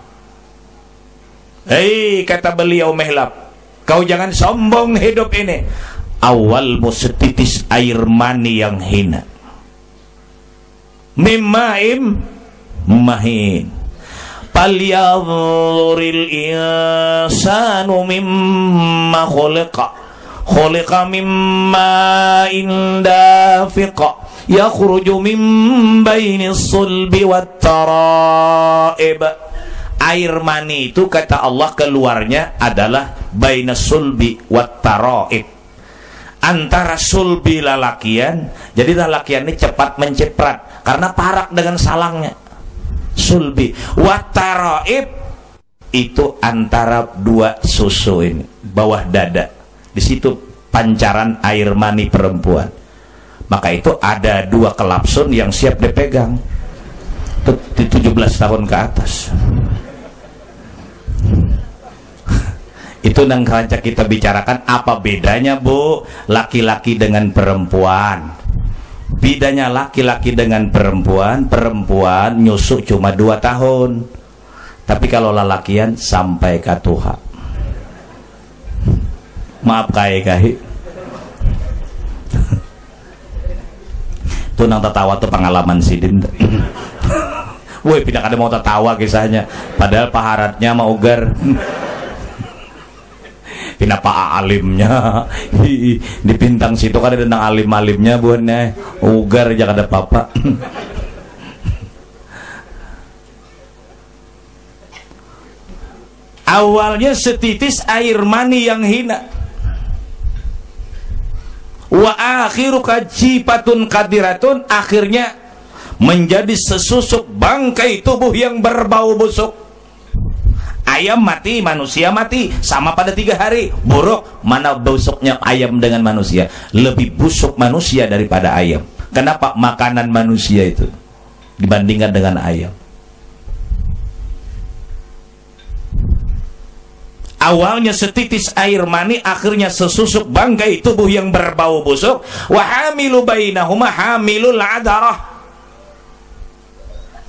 A: Hei kata beliau Mihlab Kau jangan sombong hidup ini. Awalmu setitis air mani yang hina. Mimmaim mahin. Falyanzuril insanu mimma khuliqa. Khuliqa mimma indafiqa. Yakhruju min baini sulbi wat tara'ib. Air mani itu kata Allah keluarnya adalah baina sulbi wat taraib. Antara sulbi lalakian jadi lalakian ini cepat menceprat karena parak dengan salangnya. Sulbi wat taraib itu antara dua susu ini bawah dada di situ pancaran air mani perempuan. Maka itu ada dua kelapsun yang siap dipegang. Di 17 tahun ke atas. Itu nang rancak kita bicarakan apa bedanya bu? Laki-laki dengan perempuan. Bedanya laki-laki dengan perempuan perempuan nyusuk cuma dua tahun. Tapi kalau lalakian sampai ke Tuhan maaf kai kai. Itu nang tertawa tuh pengalaman sidin Woi, pindah kada mau tertawa kisahnya. Padahal paharatnya mau ugar. Kenapa alimnya. Di pintang situ kan ada tentang alim-alimnya buahnya ugar aja ada papa. Awalnya setitis air mani yang hina wa akhiru kajipatun kadiratun akhirnya menjadi sesusuk bangkai tubuh yang berbau busuk. Ayam mati manusia mati sama pada tiga hari. Buruk mana busuknya ayam dengan manusia? Lebih busuk manusia daripada ayam. Kenapa makanan manusia itu dibandingkan dengan ayam awalnya setitis air mani akhirnya sesusuk bangkai tubuh yang berbau busuk. Wa hamilu bainahuma hamilul adarah.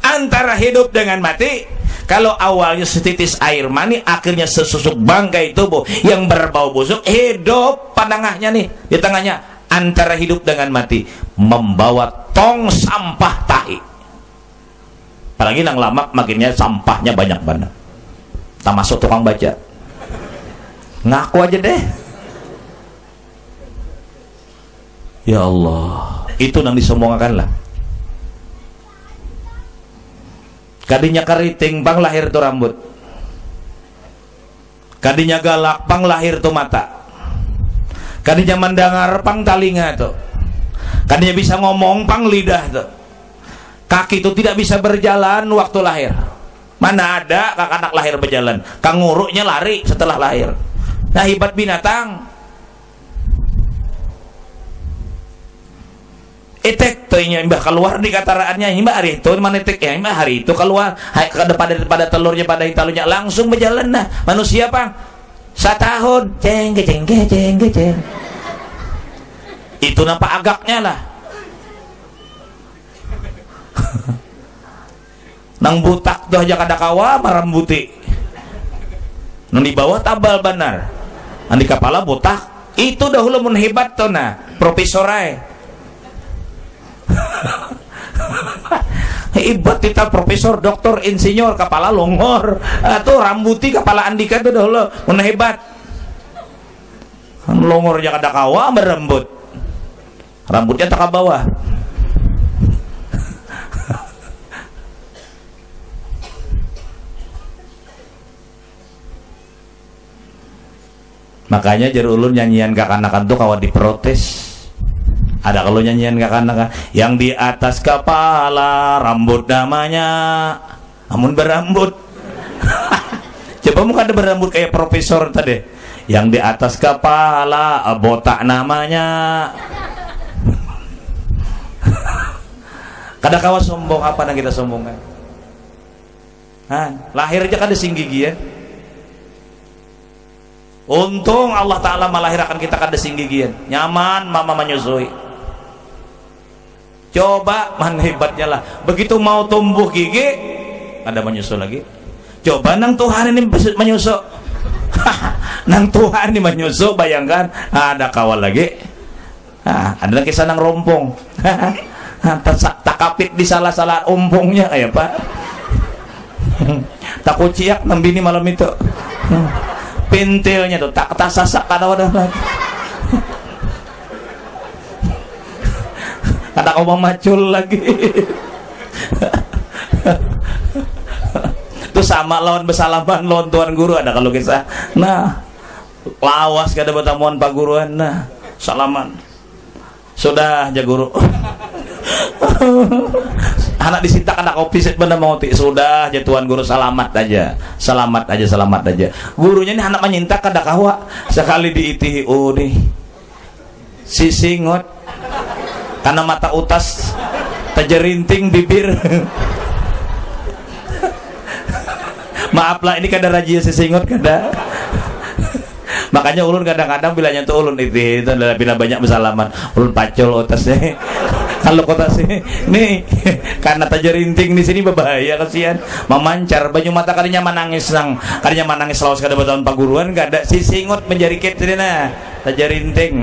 A: Antara hidup dengan mati. Kalau awalnya setitis air mani akhirnya sesusuk bangkai tubuh yang berbau busuk hidup pandangannya nih di tengahnya antara hidup dengan mati membawa tong sampah tahi. Apalagi nang lama makinnya sampahnya banyak banget tak masuk tukang baca ngaku aja deh. Ya Allah itu yang disombongkan lah. Kadinya keriting pang lahir tuh rambut. Kadinya galak pang lahir tuh mata. Kadinya mendengar pang talinga tuh. Kadinya bisa ngomong pang lidah tuh. Kaki itu tidak bisa berjalan waktu lahir. Mana ada kakak anak lahir berjalan. Kanguruknya lari setelah lahir Nah hebat binatang. Etek tuh ini mbah keluar di kataraannya. Ini mbah hari itu mana etek ya? Mbah hari itu keluar. Pada pada telurnya pada talunya. Langsung berjalan nah manusia apa? Setahun. Ceng ceng ceng ceng itu nampak agaknya lah. Nang butak tuh aja kada kawa marambuti nang di bawah tabal benar di kepala botak itu dahulu mun hebat nah profesorai hebat kita profesor doktor insinyur kepala longor. Atau rambuti kepala andika itu dahulu mun hebat longor jangan ada kawa berambut. Rambutnya tak ke bawah makanya jadi ulun nyanyian kakanakan tuh kawan diprotes. Ada kalau nyanyian kakanakan yang di atas kepala rambut namanya namun berambut. Coba muka ada berambut kayak profesor tadi. Yang di atas kepala botak namanya. Kada kawas sombong apa yang kita sombongkan? Hah, lahir aja kada singgigi ya Untung Allah Ta'ala melahirkan kita kada singgigian Nyaman mama menyusui. Coba man hebatnya lah. Begitu mau tumbuh gigi Ada menyusul lagi. Coba nang Tuhan ini menyusul Nang Tuhan ini menyusul Bayangkan ada kawal lagi. Nah, Ada lagi nang rompong. Takapit di salah-salah ompongnya kayak pak. Takut ciak nambini malam itu pentilnya tuh tak tak sasak kada wadah lagi. Kada kau macul lagi. Itu sama lawan bersalaman lawan tuan guru ada kalau kisah. Nah lawas kada bertemuan pak guruan nah salaman. Sudah aja guru anak disinta anak kopi bener mau sudah aja tuan guru selamat aja. Selamat aja selamat aja. Gurunya ini anak menyinta kada kawa sekali diitihi oh nih si singot karena mata utas tajerinting bibir. Maaflah ini kada rajia si singot kada makanya ulun kadang-kadang bilanya tuh ulun itu itu adalah bila banyak bersalaman. Ulun pacul otasnya kalau kota sini nih. Karena rinting di sini berbahaya kasihan. Memancar baju mata kalinya menangis nang kalinya menangis selalu sekali tahun paguruan ada. Si singot menjadi kit nah. Rinting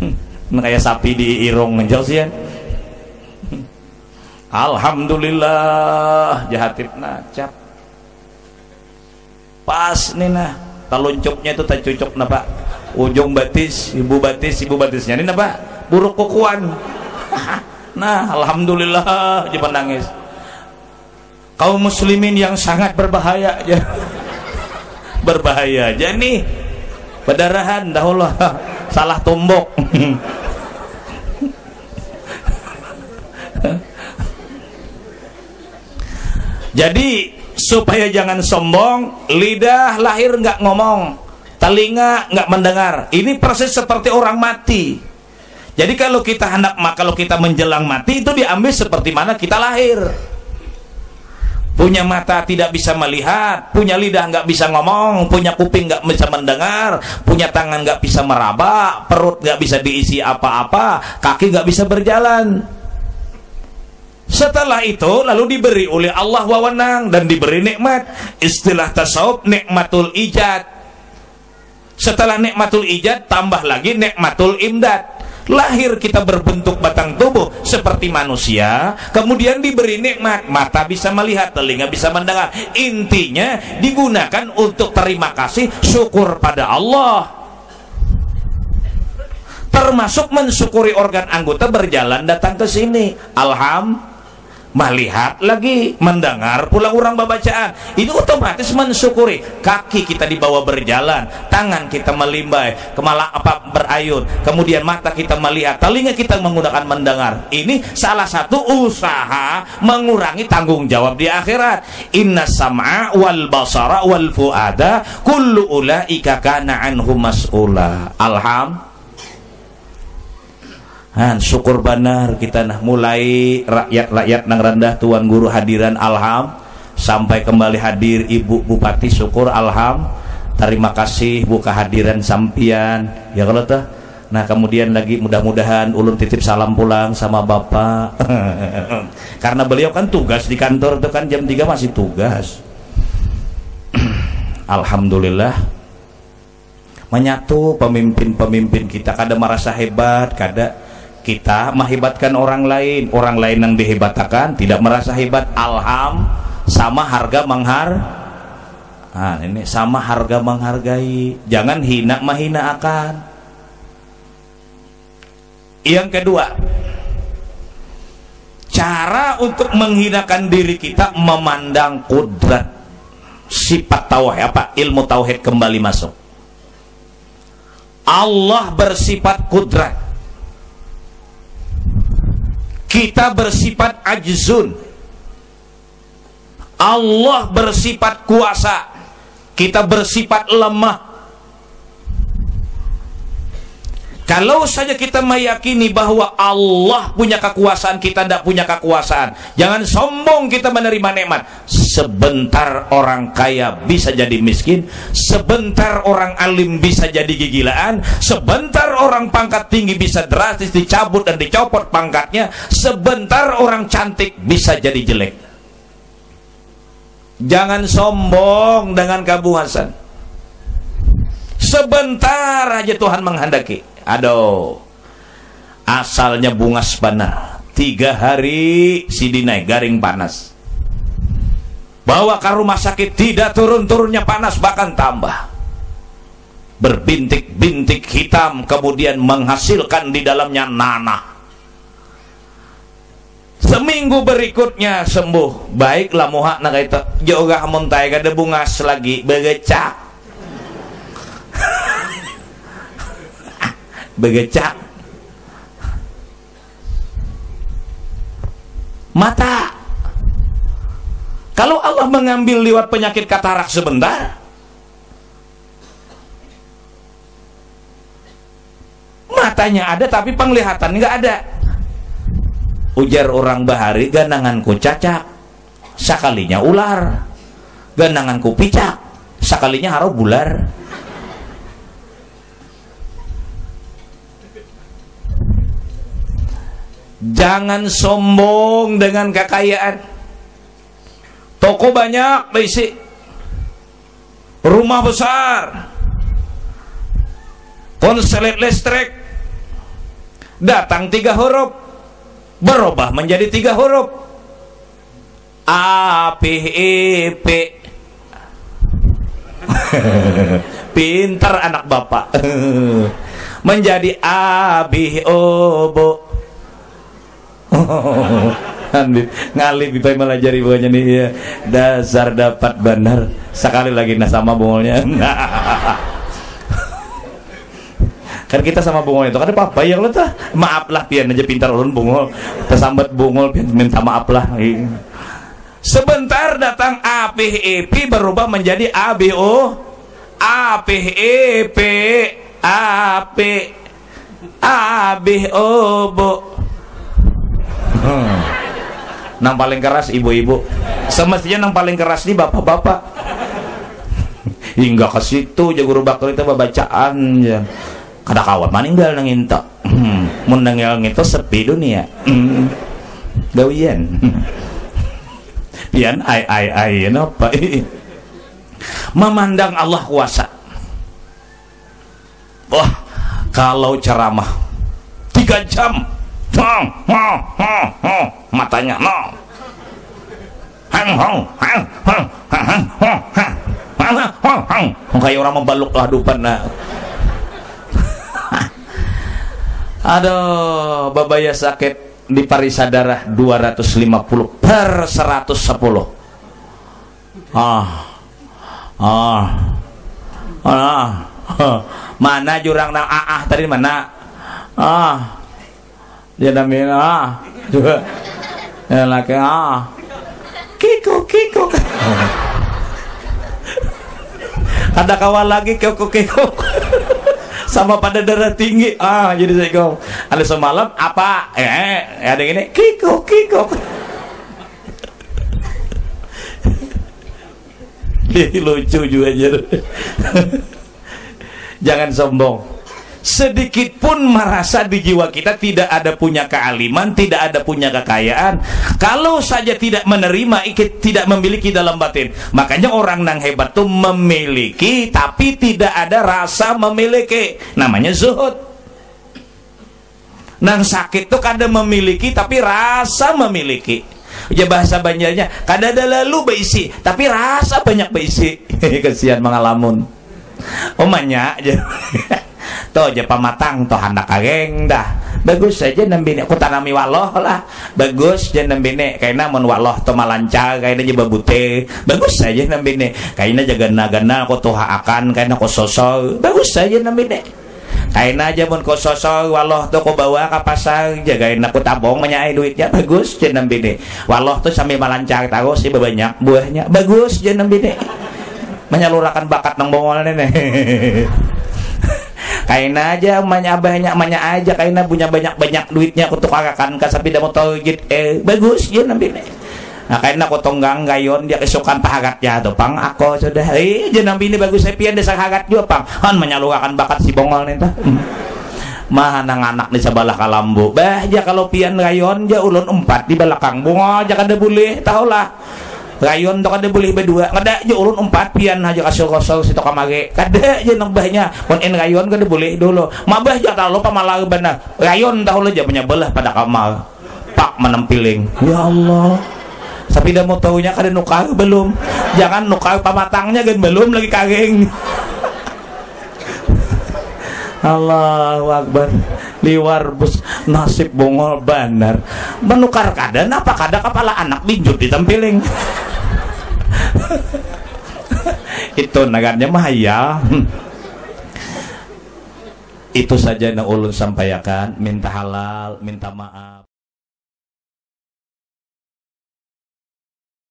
A: nah, kayak sapi di irung ngejauh sih Alhamdulillah jahatip cap pas nih nah itu tak napa ujung batis ibu batis ibu batisnya ini napa buruk kukuan. Nah alhamdulillah jangan nangis kaum muslimin yang sangat berbahaya aja. Berbahaya aja nih pendarahan dahulu salah tumbok jadi supaya jangan sombong lidah lahir nggak ngomong telinga nggak mendengar. Ini proses seperti orang mati. Jadi kalau kita hendak kalau kita menjelang mati itu diambil seperti mana kita lahir. Punya mata tidak bisa melihat, punya lidah nggak bisa ngomong, punya kuping nggak bisa mendengar, punya tangan nggak bisa meraba, perut nggak bisa diisi apa-apa, kaki nggak bisa berjalan. Setelah itu lalu diberi oleh Allah wewenang dan diberi nikmat. Istilah tasawuf nikmatul ijad. Setelah nikmatul ijad tambah lagi nikmatul imdad. Lahir kita berbentuk batang tubuh seperti manusia, kemudian diberi nikmat, mata bisa melihat, telinga bisa mendengar. Intinya digunakan untuk terima kasih, syukur pada Allah termasuk mensyukuri organ anggota berjalan datang ke sini. Alhamdulillah melihat lagi mendengar pulang orang bacaan ini otomatis mensyukuri kaki kita dibawa berjalan tangan kita melimbai kemala apa berayun kemudian mata kita melihat telinga kita menggunakan mendengar. Ini salah satu usaha mengurangi tanggung jawab di akhirat. Inna sam'a wal basara wal fuada kullu ulaika kana anhu mas'ula. Alham Han, syukur benar kita nah mulai rakyat-rakyat nang rendah tuan guru hadiran alham. Sampai kembali hadir ibu bupati syukur alham. Terima kasih buka hadiran sampian. Ya kalau tuh nah kemudian lagi mudah-mudahan ulun titip salam pulang sama bapak. Karena beliau kan tugas di kantor itu kan jam 3 masih tugas. Alhamdulillah. Menyatu pemimpin-pemimpin kita kada merasa hebat kada kita menghebatkan orang lain. Orang lain yang dihebatakan tidak merasa hebat. Alham sama harga menghar nah, ini sama harga menghargai. Jangan hina mahina akan. Yang kedua cara untuk menghinakan diri kita memandang kudrat. Sifat tauhid apa? Ilmu tauhid kembali masuk. Allah bersifat kudrat kita bersifat ajzun. Allah bersifat kuasa. Kita bersifat lemah Kalau saja kita meyakini bahwa Allah punya kekuasaan, kita tidak punya kekuasaan. Jangan sombong kita menerima nikmat. Sebentar orang kaya bisa jadi miskin, sebentar orang alim bisa jadi gigilaan, sebentar orang pangkat tinggi bisa drastis dicabut dan dicopot pangkatnya, sebentar orang cantik bisa jadi jelek. Jangan sombong dengan kabuhasan. Sebentar aja Tuhan menghendaki. Aduh. Asalnya bunga sebana tiga hari si dinai garing panas. Bawa ke rumah sakit tidak turun-turunnya panas bahkan tambah. Berbintik-bintik hitam kemudian menghasilkan di dalamnya nanah. Seminggu berikutnya sembuh. Baiklah muha itu juga muntai kada bungas lagi. Begecak begecak. Mata. Kalau Allah mengambil lewat penyakit katarak sebentar matanya ada tapi penglihatan nggak ada. Ujar orang bahari gananganku cacak sakalinya ular. Gananganku picak sakalinya haru bular Jangan sombong dengan kekayaan. Toko banyak berisi. Rumah besar. Konselet listrik. Datang tiga huruf. Berubah menjadi tiga huruf. A, P, E, P. pinter anak bapak menjadi abi obo Andit ngalih bipai melajari bawahnya nih ya dasar dapat benar sekali lagi nah sama bungolnya kan kita sama bungol itu kan apa ya lo tuh. Maaf lah pian aja pintar ulun bungol tersambat bungol pian minta maaf lah. Sebentar datang APEP berubah menjadi ABO APEP AP ABOBO hmm. nang paling keras ibu-ibu. Semestinya nang paling keras nih bapak-bapak. Hingga ke situ jago bakal itu bacaan ya kada kawat maninggal nang into hmm. mun nanggal ngito sepi dunia. Hmm. gawian pian ai ai ai apa memandang Allah kuasa. Wah kalau ceramah tiga jam hong, hong, hong, hong, matanya no hang hong hang hong hang hang hong hang hang hong hang kayak orang membaluk lah dupan nah Aduh, babaya sakit di parisa darah 250 per 110. Ah. Ah. Ah. Mana jurang nang ah, ah tadi mana? Ah. Dia namanya ah. Juga. Ya laki ah. Kiko kiko. Ada kawan lagi kiko kiko sama pada darah tinggi ah jadi saya kau ada semalam apa eh, eh ada gini kiko kiko lucu juga aja jangan sombong sedikit pun merasa di jiwa kita tidak ada punya kealiman, tidak ada punya kekayaan. Kalau saja tidak menerima, tidak memiliki dalam batin. Makanya orang yang hebat tuh memiliki, tapi tidak ada rasa memiliki. Namanya zuhud. Nang sakit tuh kada memiliki, tapi rasa memiliki. Ya bahasa banjarnya, kada ada lalu beisi, tapi rasa banyak beisi. Kesian mengalamun. Omanya aja. to aja pamatang to hendak kageng dah. Bagus saja nambine aku tanami waloh lah bagus aja nambine kayaknya mun waloh to malanca kayaknya aja babute bagus saja nambine kayaknya jaga nagana aku tuh akan kayaknya aku sosok bagus saja nambine kayaknya aja mun ko sosok waloh tuh ko bawa ke pasar jagain aku tabung menyai duitnya. Bagus aja nambine waloh tuh sambil malanca tahu sih banyak buahnya. Bagus aja nambine menyalurkan bakat nang bongol nenek kaina aja emaknya abahnya emaknya aja. Kaina punya banyak-banyak duitnya untuk agakan kasapi dah mau tahu eh bagus ya nabi nah kaina aku tonggang gayon dia kesukaan pahagat ya tuh pang aku sudah. Eh je nabi ini bagus saya pian desa hagat juga pang. Han menyalurkan bakat si bongol nih tuh. Hmm. mah nang anak di sebelah kalambu. Bah aja kalau pian gayon ja ulun empat di belakang. Bunga aja kada boleh tahulah rayon to kada boleh berdua kada je ulun empat pian aja kasih kosong situ kamage. Kada je nang bahnya. Pun en rayon kada boleh dulu. Mabah ja kalau pamalar bana rayon tahu aja punya belah pada kamar. Pak menempiling ya Allah. Tapi dah mau tahunya kada nukar belum. Jangan nukar pamatangnya kan belum lagi kageng Allahu Akbar. Liwar bus nasib bongol banar. Menukar kada apa kada kepala anak binjut ditempiling itu nagarnya mah ya itu saja yang ulun sampaikan. Minta halal minta maaf